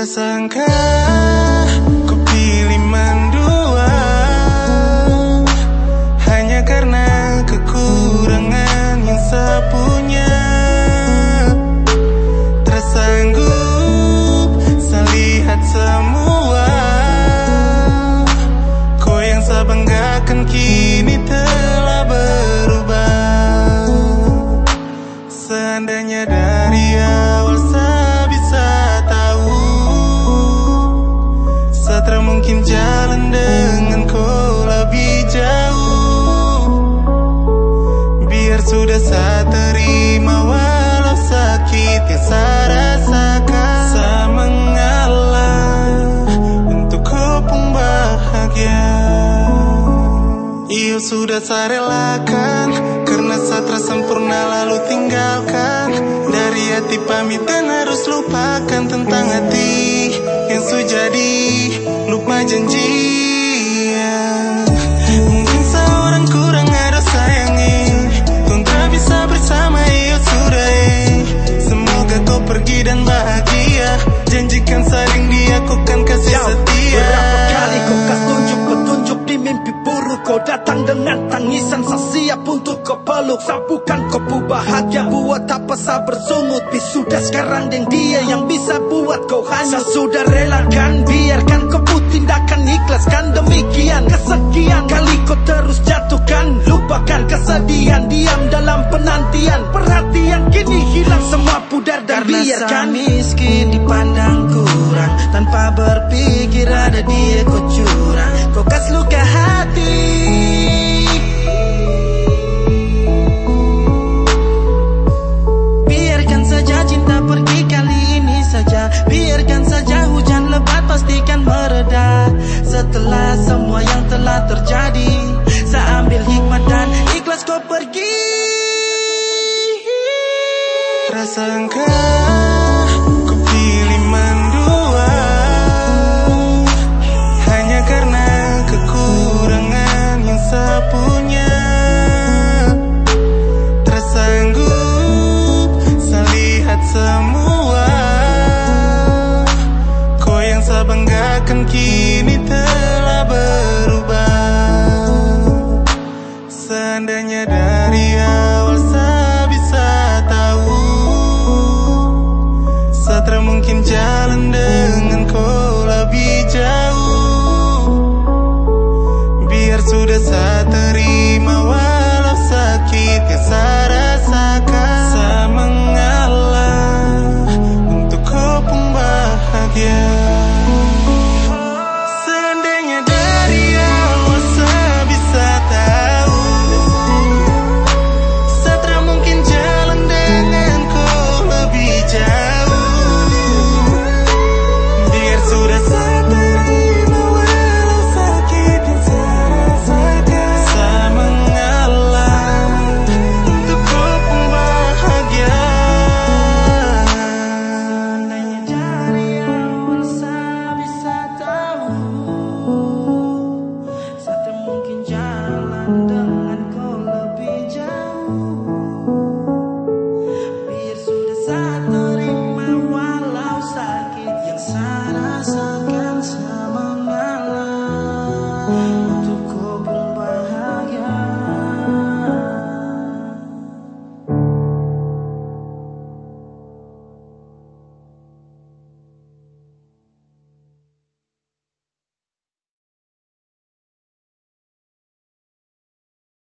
Tersangka ku pilih mendua Hanya karena kekurangan yang sepunya Tersanggup saya lihat semua. Kau yang saya banggakan kini Saya relakan Karena saya sempurna lalu tinggalkan. Dari hati pamit dan harus lupakan Tentang hati yang sudah jadi Lupa janji Kau datang dengan tangisan Saya siap untuk kau peluk. Saya bukan kau pu bahagia Buat apa saya bersungut. Sudah sekarang dan dia yang bisa buat kau hanyut. Saya sudah relakan Biarkan kau tindakan Ikhlaskan. Demikian Kesekian kali kau terus jatuhkan. Lupakan kesedihan Diam dalam penantian. Perhatian kini hilang semua pudar dan Karena biarkan. miskin dipandang kurang Tanpa berpikir ada dia Semua yang telah terjadi. Saya ambil hikmat dan ikhlas kau pergi. Saya lihat semua. Kau yang saya banggakan